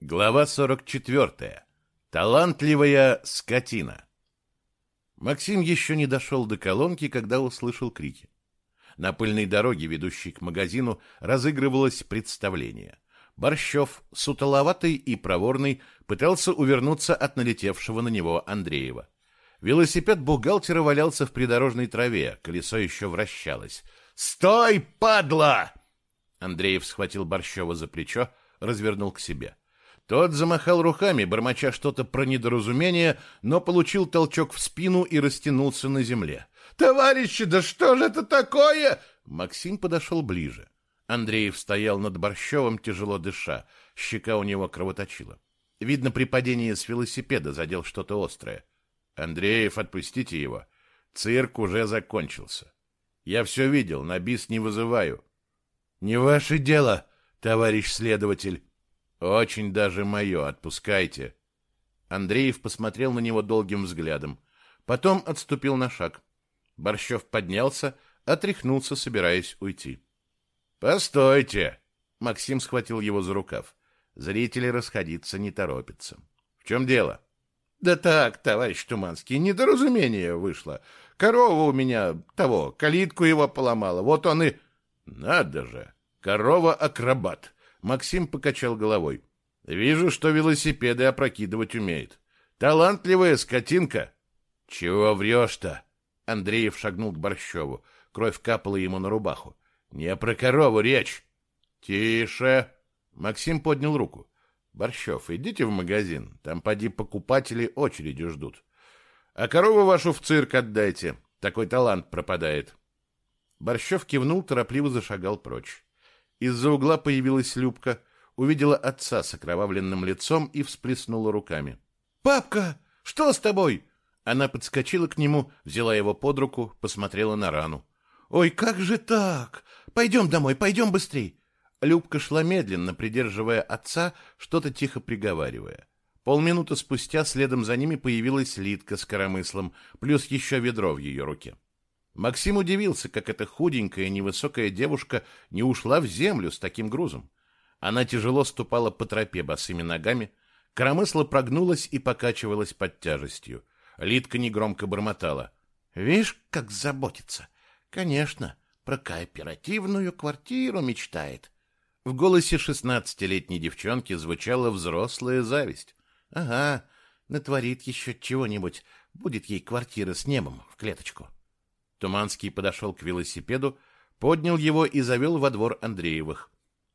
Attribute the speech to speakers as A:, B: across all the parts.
A: Глава 44. Талантливая скотина. Максим еще не дошел до колонки, когда услышал крики. На пыльной дороге, ведущей к магазину, разыгрывалось представление. Борщев, сутоловатый и проворный, пытался увернуться от налетевшего на него Андреева. Велосипед бухгалтера валялся в придорожной траве, колесо еще вращалось. «Стой, падла!» Андреев схватил Борщева за плечо, развернул к себе. Тот замахал руками, бормоча что-то про недоразумение, но получил толчок в спину и растянулся на земле. «Товарищи, да что же это такое?» Максим подошел ближе. Андреев стоял над Борщевым, тяжело дыша. Щека у него кровоточила. Видно, при падении с велосипеда задел что-то острое. «Андреев, отпустите его. Цирк уже закончился. Я все видел, на бис не вызываю». «Не ваше дело, товарищ следователь». «Очень даже мое, отпускайте». Андреев посмотрел на него долгим взглядом. Потом отступил на шаг. Борщев поднялся, отряхнулся, собираясь уйти. «Постойте!» Максим схватил его за рукав. Зрители расходиться не торопятся. «В чем дело?» «Да так, товарищ Туманский, недоразумение вышло. Корова у меня того, калитку его поломала. Вот он и...» «Надо же! Корова-акробат!» Максим покачал головой. «Вижу, что велосипеды опрокидывать умеет. Талантливая скотинка!» «Чего врешь-то?» Андреев шагнул к Борщеву. Кровь капала ему на рубаху. «Не про корову речь!» «Тише!» Максим поднял руку. «Борщев, идите в магазин. Там, поди, покупатели очередью ждут. А корову вашу в цирк отдайте. Такой талант пропадает». Борщев кивнул, торопливо зашагал прочь. Из-за угла появилась Любка, увидела отца с окровавленным лицом и всплеснула руками. «Папка, что с тобой?» Она подскочила к нему, взяла его под руку, посмотрела на рану. «Ой, как же так? Пойдем домой, пойдем быстрей!» Любка шла медленно, придерживая отца, что-то тихо приговаривая. Полминуты спустя следом за ними появилась Литка с коромыслом, плюс еще ведро в ее руке. Максим удивился, как эта худенькая невысокая девушка не ушла в землю с таким грузом. Она тяжело ступала по тропе босыми ногами, коромысло прогнулась и покачивалась под тяжестью. Литка негромко бормотала. «Видишь, как заботится! Конечно, про кооперативную квартиру мечтает!» В голосе шестнадцатилетней девчонки звучала взрослая зависть. «Ага, натворит еще чего-нибудь, будет ей квартира с небом в клеточку». Туманский подошел к велосипеду, поднял его и завел во двор Андреевых.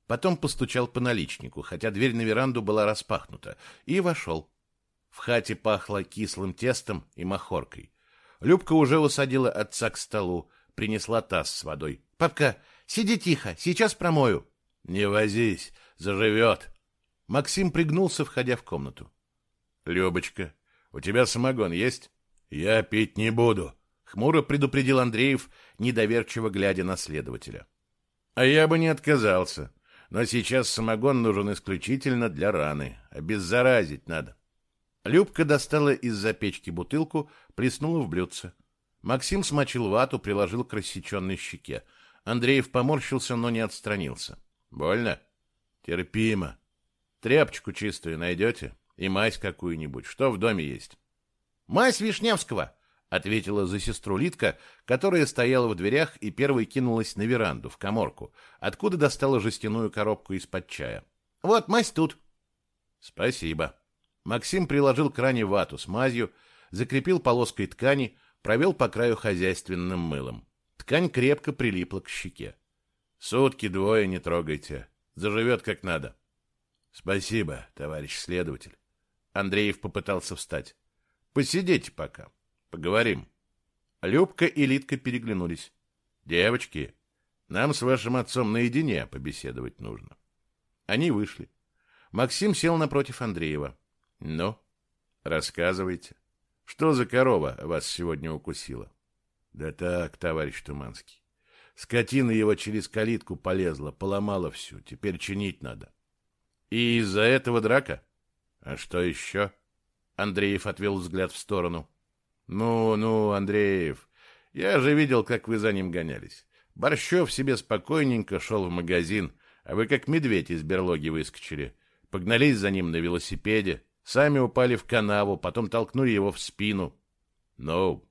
A: Потом постучал по наличнику, хотя дверь на веранду была распахнута, и вошел. В хате пахло кислым тестом и махоркой. Любка уже усадила отца к столу, принесла таз с водой. — Папка, сиди тихо, сейчас промою. — Не возись, заживет. Максим пригнулся, входя в комнату. — Любочка, у тебя самогон есть? — Я пить не буду, — хмуро предупредил Андреев, недоверчиво глядя на следователя. — А я бы не отказался, но сейчас самогон нужен исключительно для раны, обеззаразить надо. Любка достала из-за печки бутылку, плеснула в блюдце. Максим смочил вату, приложил к рассеченной щеке. Андреев поморщился, но не отстранился. «Больно?» «Терпимо. Тряпочку чистую найдете? И мазь какую-нибудь. Что в доме есть?» «Мазь Вишневского!» — ответила за сестру Литка, которая стояла в дверях и первой кинулась на веранду, в коморку, откуда достала жестяную коробку из-под чая. «Вот мазь тут». «Спасибо». Максим приложил к ране вату с мазью, закрепил полоской ткани, провел по краю хозяйственным мылом. Ткань крепко прилипла к щеке. Сутки двое не трогайте. Заживет как надо. Спасибо, товарищ следователь. Андреев попытался встать. Посидите пока. Поговорим. Любка и Литка переглянулись. Девочки, нам с вашим отцом наедине побеседовать нужно. Они вышли. Максим сел напротив Андреева. Ну, рассказывайте. Что за корова вас сегодня укусила? Да так, товарищ Туманский. Скотина его через калитку полезла, поломала всю. Теперь чинить надо. И из-за этого драка? А что еще? Андреев отвел взгляд в сторону. Ну, ну, Андреев, я же видел, как вы за ним гонялись. Борщев себе спокойненько шел в магазин, а вы как медведь из берлоги выскочили. Погнались за ним на велосипеде, сами упали в канаву, потом толкнули его в спину. Ну,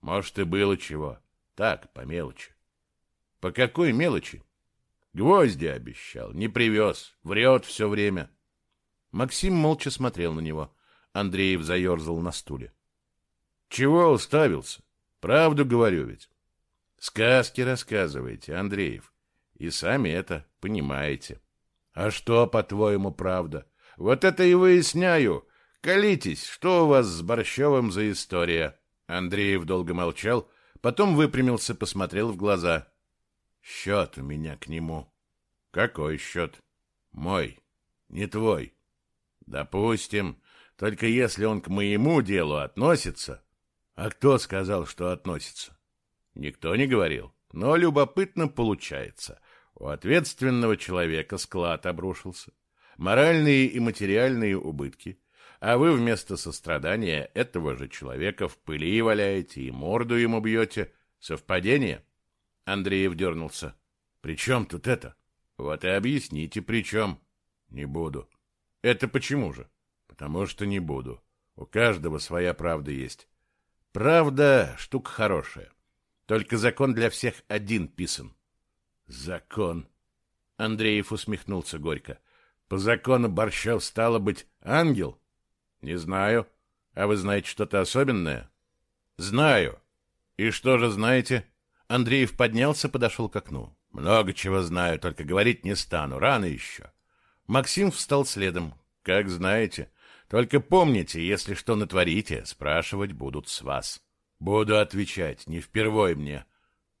A: может, и было чего. Так, по мелочи. По какой мелочи? Гвозди обещал, не привез, врет все время. Максим молча смотрел на него. Андреев заерзал на стуле. Чего уставился? Правду говорю ведь. Сказки рассказываете, Андреев. И сами это понимаете. А что, по-твоему, правда? Вот это и выясняю. Колитесь, что у вас с Борщевым за история? Андреев долго молчал, потом выпрямился, посмотрел в глаза. Счет у меня к нему. Какой счет? Мой, не твой. Допустим, только если он к моему делу относится. А кто сказал, что относится? Никто не говорил, но любопытно получается. У ответственного человека склад обрушился. Моральные и материальные убытки. А вы вместо сострадания этого же человека в пыли валяете и морду ему бьете. Совпадение? Андреев дернулся. При чем тут это? Вот и объясните, при чем. Не буду. Это почему же? Потому что не буду. У каждого своя правда есть. Правда — штука хорошая. Только закон для всех один писан. Закон. Андреев усмехнулся горько. По закону Борщев стало быть ангел? Не знаю. А вы знаете что-то особенное? Знаю. И что же знаете? Андреев поднялся, подошел к окну. Много чего знаю, только говорить не стану, рано еще. Максим встал следом. Как знаете. Только помните, если что натворите, спрашивать будут с вас. Буду отвечать, не впервой мне.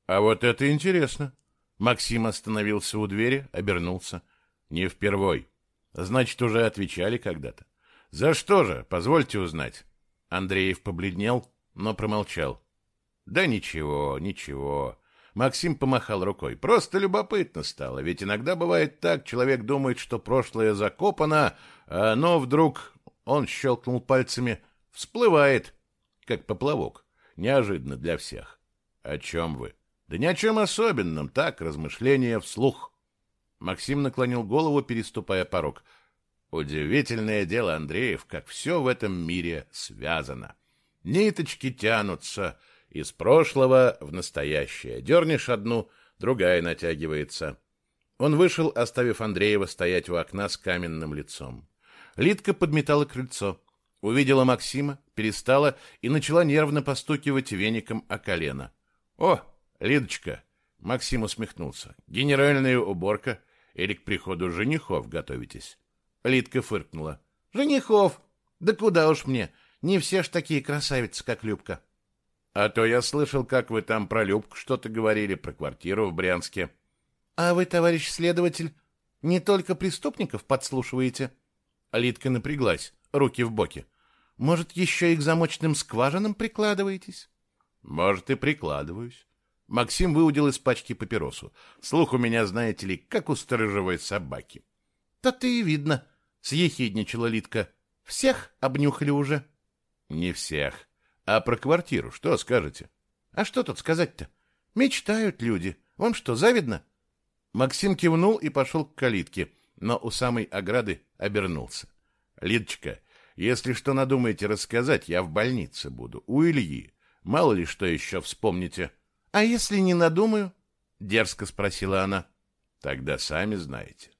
A: А вот это интересно. Максим остановился у двери, обернулся. Не впервой. Значит, уже отвечали когда-то. За что же, позвольте узнать. Андреев побледнел, но промолчал. Да ничего, ничего. Максим помахал рукой. Просто любопытно стало, ведь иногда бывает так, человек думает, что прошлое закопано, а оно вдруг, он щелкнул пальцами, всплывает, как поплавок, неожиданно для всех. О чем вы? Да ни о чем особенном, так, размышления вслух. Максим наклонил голову, переступая порог. Удивительное дело, Андреев, как все в этом мире связано. Ниточки тянутся из прошлого в настоящее. Дернешь одну, другая натягивается. Он вышел, оставив Андреева стоять у окна с каменным лицом. Лидка подметала крыльцо. Увидела Максима, перестала и начала нервно постукивать веником о колено. «О, Лидочка!» Максим усмехнулся. «Генеральная уборка? Или к приходу женихов готовитесь?» Лидка фыркнула. «Женихов? Да куда уж мне? Не все ж такие красавицы, как Любка». «А то я слышал, как вы там про Любку что-то говорили, про квартиру в Брянске». «А вы, товарищ следователь, не только преступников подслушиваете?» Лидка напряглась, руки в боки. «Может, еще и к замочным скважинам прикладываетесь?» «Может, и прикладываюсь. Максим выудил из пачки папиросу. Слух у меня, знаете ли, как у сторожевой собаки. — Да ты и видно, — съехидничала Литка. — Всех обнюхали уже? — Не всех. А про квартиру что скажете? — А что тут сказать-то? Мечтают люди. Вам что, завидно? Максим кивнул и пошел к калитке, но у самой ограды обернулся. — Лидочка, если что надумаете рассказать, я в больнице буду, у Ильи. Мало ли что еще вспомните. — «А если не надумаю?» — дерзко спросила она. «Тогда сами знаете.